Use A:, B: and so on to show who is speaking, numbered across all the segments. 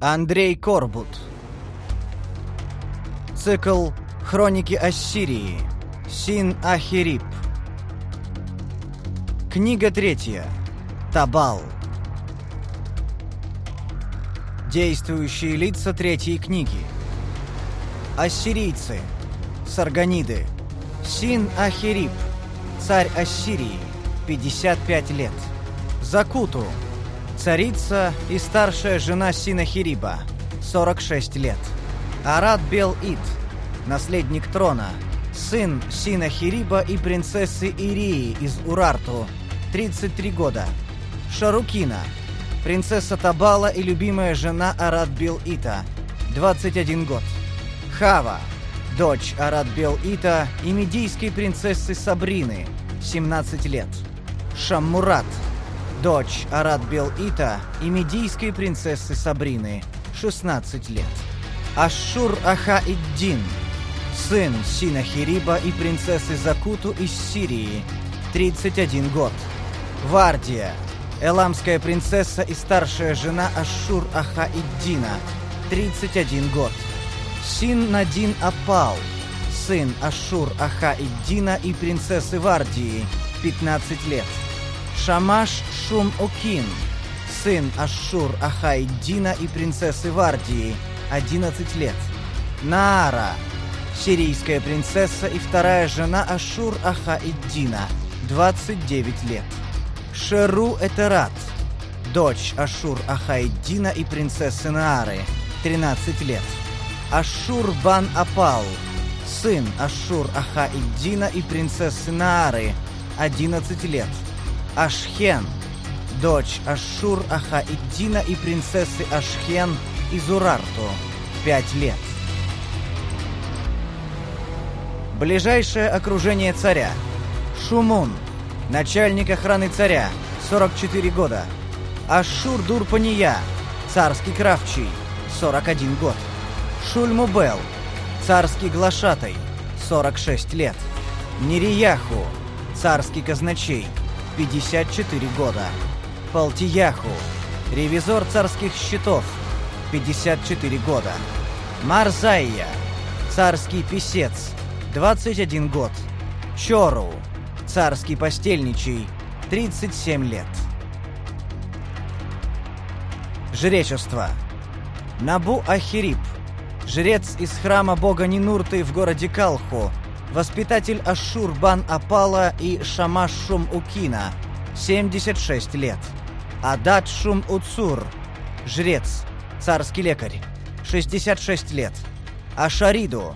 A: Андрей Корбут. Цикл Хроники Ассирии. Син Ахирип. Книга третья. Табал. Действующие лица третьей книги. Ассирийцы. Сарганиды. Син Ахирип. Царь Ассирии. 55 лет. Закуту. Царица и старшая жена Синахириба. 46 лет. Арат Бел-Ид. Наследник трона. Сын Синахириба и принцессы Ирии из Урарту. 33 года. Шарукина. Принцесса Табала и любимая жена Арат Бел-Ита. 21 год. Хава. Дочь Арат Бел-Ита и медийской принцессы Сабрины. 17 лет. Шаммурат. Дочь Арат Бел-Ита и медийской принцессы Сабрины. 16 лет. Ашшур Аха-Иддин. Сын Синахириба и принцессы Закуту из Сирии. 31 год. Вардия. Эламская принцесса и старшая жена Ашшур Аха-Иддина. 31 год. Син Надин Апал. Сын Ашур Аха-Иддина и принцессы Вардии. 15 лет. Шамаш Шум Окин. Сын Ашур Аха-Иддина и принцессы Вардии. 11 лет. Наара. Сирийская принцесса и вторая жена Ашур Аха-Иддина. 29 лет. Шеру Этерат. Дочь Ашур Ахайдина и принцессы Наары. 13 лет. Ашур Бан Апал. Сын Ашур Ахаиддина и принцессы Наары. 11 лет. Ашхен. Дочь Ашур Ахаиддина и принцессы Ашхен из Урарту. 5 лет. Ближайшее окружение царя. Шумун. Начальник охраны царя. 44 года. Ашур Дурпания. Царский кравчий. 41 год. Шульмубел. Царский глашатай. 46 лет. Нерияху. Царский казначей. 54 года. Палтияху. Ревизор царских счетов. 54 года. Марзайя. Царский писец. 21 год. Чору. Царский постельничий. 37 лет. Жречество. Набу Ахирип. Жрец из храма бога Нинурты в городе Калху. Воспитатель Ашур Бан Апала и Шамаш Шум Укина. 76 лет. Адат Шум Уцур. Жрец. Царский лекарь. 66 лет. Ашариду.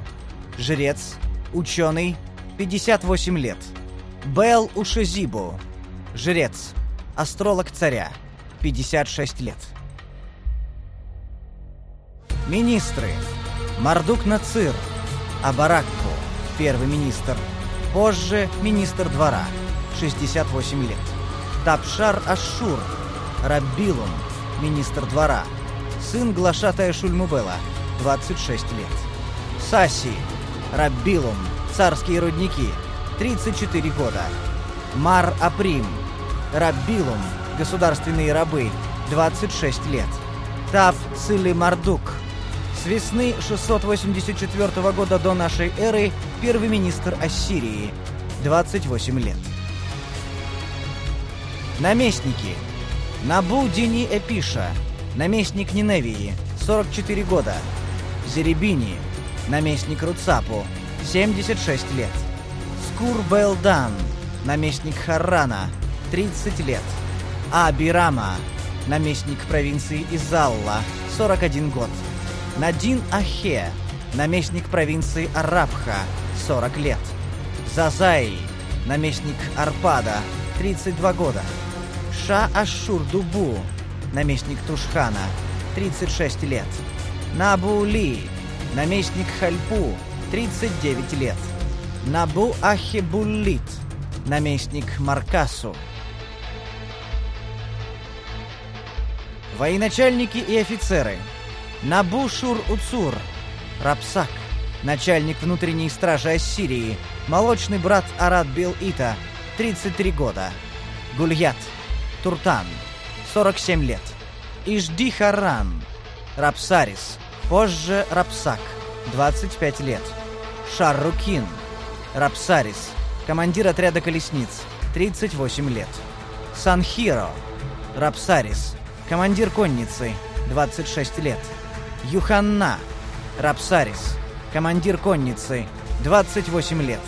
A: Жрец. Ученый. 58 лет. Бел Ушезибу. Жрец. Астролог царя. 56 лет. Министры. Мардук Нацир. Абаракку. Первый министр. Позже министр двора. 68 лет. Тапшар Ашур. Раббилум. Министр двора. Сын глашатая Шульмубела. 26 лет. Саси. Раббилум. Царские рудники. 34 года. Мар Априм. Раббилум. Государственные рабы. 26 лет. Тап Цили Мардук. С весны 684 года до нашей эры первый министр Ассирии. 28 лет. Наместники. Набу Дини Эпиша. Наместник Ниневии. 44 года. Зеребини. Наместник Руцапу. 76 лет. Скур Белдан. Наместник Харрана. 30 лет. Абирама. Наместник провинции Изалла. 41 год. Надин Ахе, наместник провинции Арабха, 40 лет. Зазай, наместник Арпада, 32 года. Ша Ашур Дубу, наместник Тушхана, 36 лет. Набу Ли, наместник Хальпу, 39 лет. Набу Ахибуллит, наместник Маркасу. Военачальники и офицеры – Набушур Уцур, Рапсак, начальник внутренней стражи Ассирии, молочный брат Арат Бил Ита, 33 года. Гульят, Туртан, 47 лет. Ижди Харан, Рапсарис, позже Рапсак, 25 лет. Шаррукин, Рапсарис, командир отряда колесниц, 38 лет. Санхиро, Рапсарис, командир конницы, 26 лет. Юханна, Рапсарис, командир конницы, 28 лет.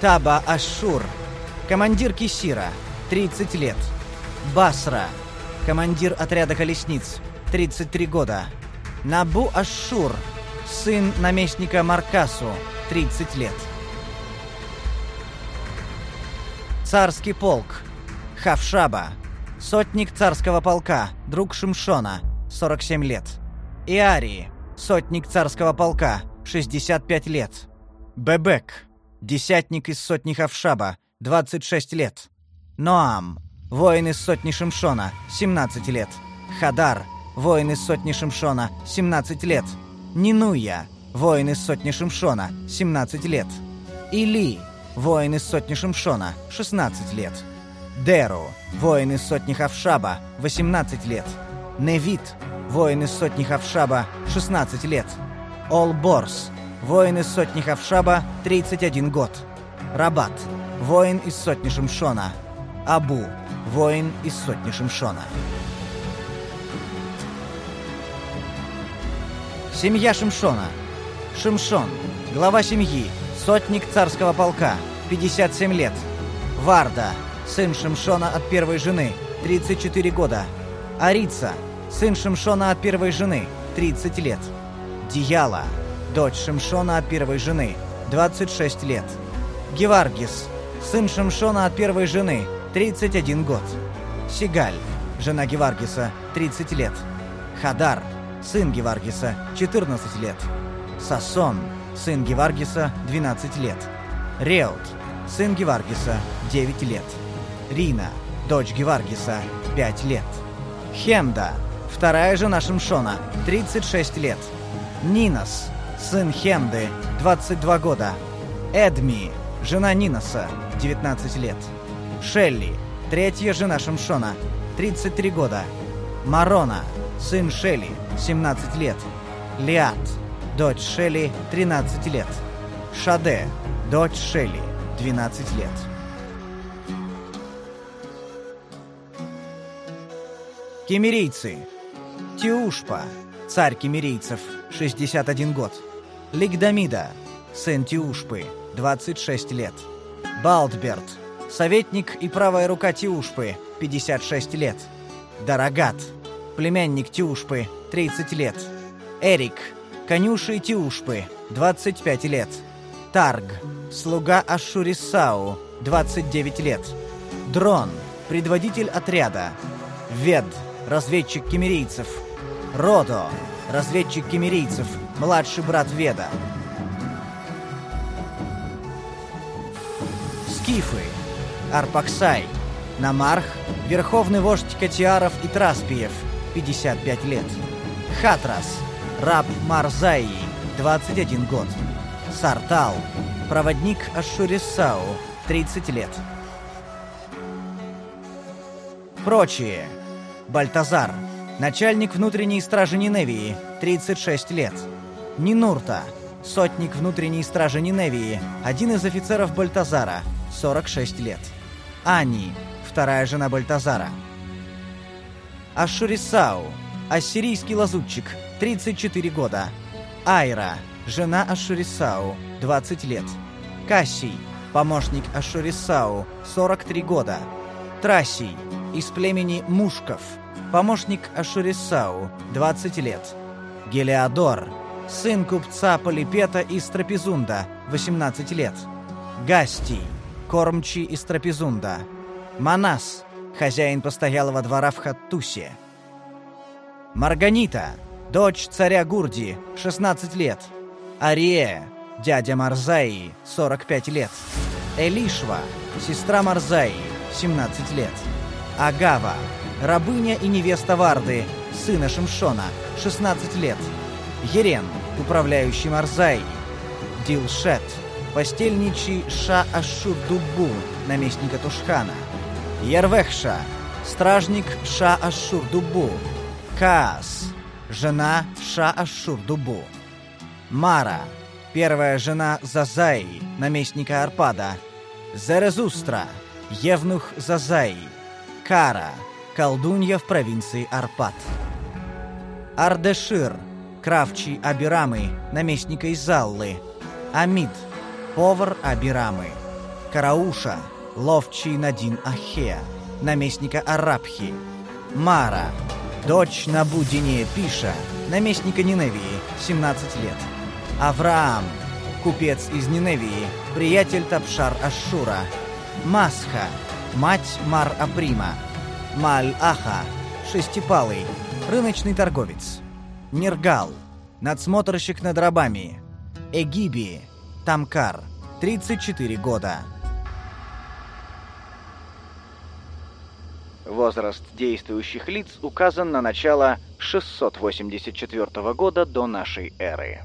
A: Таба Ашур, командир Кисира, 30 лет. Басра, командир отряда колесниц, 33 года. Набу Ашур, сын наместника Маркасу, 30 лет. Царский полк. Хавшаба. Сотник царского полка, друг Шимшона, 47 лет. Иарии. Сотник царского полка, 65 лет. Бебек. Десятник из сотни Хавшаба, 26 лет. Ноам. Воин из сотни Шимшона, 17 лет. Хадар. Воин из сотни Шимшона, 17 лет. Нинуя. Воин из сотни Шимшона, 17 лет. Или. Воин из сотни Шимшона, 16 лет. Деру. Воин из сотни Хавшаба, 18 лет. Невит. Воин из сотни Хавшаба, 16 лет. Олборс. Воин из сотни Хавшаба, 31 год. Рабат. Воин из сотни Шимшона. Абу. Воин из сотни Шимшона. Семья Шимшона. Шимшон. Глава семьи. Сотник царского полка. 57 лет. Варда. Сын Шимшона от первой жены. 34 года. Арица. Сын Шимшона от первой жены. 30 лет. Дияла. Дочь Шимшона от первой жены. 26 лет. Геваргис. Сын Шимшона от первой жены. 31 год. Сигаль. Жена Геваргиса. 30 лет. Хадар сын Геваргиса, 14 лет. Сасон, сын Геваргиса, 12 лет. Реут, сын Геваргиса, 9 лет. Рина, дочь Геваргиса, 5 лет. Хемда, вторая жена Шимшона, 36 лет. Нинос, сын Хемды, 22 года. Эдми, жена Ниноса, 19 лет. Шелли, третья жена Шимшона, 33 года. Марона, сын Шелли, 17 лет. Лиат, дочь Шелли, 13 лет. Шаде, дочь Шелли, 12 лет. Кемерийцы. Тиушпа, царь кемерийцев, 61 год. Лигдамида, сын Тиушпы, 26 лет. Балдберт, советник и правая рука Тиушпы, 56 лет. Дарагат, племянник Тиушпы, 30 лет. Эрик, конюший Тиушпы, 25 лет. Тарг, слуга Ашурисау, 29 лет. Дрон, предводитель отряда. Вед, разведчик кемерийцев. Родо, разведчик кемерийцев, младший брат Веда. Скифы, Арпаксай, Намарх, верховный вождь Катиаров и Траспиев, 55 лет. Хатрас, раб Марзаи, 21 год. Сартал, проводник Ашурисау, 30 лет. Прочие. Бальтазар, начальник внутренней стражи Ниневии, 36 лет. Нинурта, сотник внутренней стражи Ниневии, один из офицеров Бальтазара, 46 лет. Ани, вторая жена Бальтазара. Ашурисау, ассирийский лазутчик, 34 года. Айра, жена Ашурисау, 20 лет. Кассий, помощник Ашурисау, 43 года. Трасий, из племени Мушков, помощник Ашурисау, 20 лет. Гелиодор, сын купца Полипета из Трапезунда, 18 лет. Гастий, кормчий из Трапезунда. Манас, хозяин постоялого двора в Хаттусе. Марганита, дочь царя Гурди, 16 лет. Арие, дядя Марзаи, 45 лет. Элишва, сестра Марзаи, 17 лет. Агава, рабыня и невеста Варды, сына Шимшона, 16 лет. Ерен, управляющий Марзаи. Дилшет, постельничий Ша Ашур Дуббу, наместника Тушхана. Ярвехша, стражник Ша Ашур Дуббу. Каас, жена Ша-Ашшур-Дубу. Мара, первая жена Зазаи, наместника Арпада. Зерезустра, евнух Зазаи. Кара, колдунья в провинции Арпад. Ардешир, кравчий Абирамы, наместника Изаллы. Амид, повар Абирамы. Карауша, ловчий Надин Ахея, наместника Арабхи. Мара, дочь Набудине Пиша, наместника Ниневии, 17 лет. Авраам, купец из Ниневии, приятель Тапшар Ашшура. Масха, мать Мар Априма. Маль-Аха, шестипалый, рыночный торговец. Нергал, надсмотрщик над рабами. Эгиби, Тамкар, 34 года. Возраст действующих лиц указан на начало 684 года до нашей эры.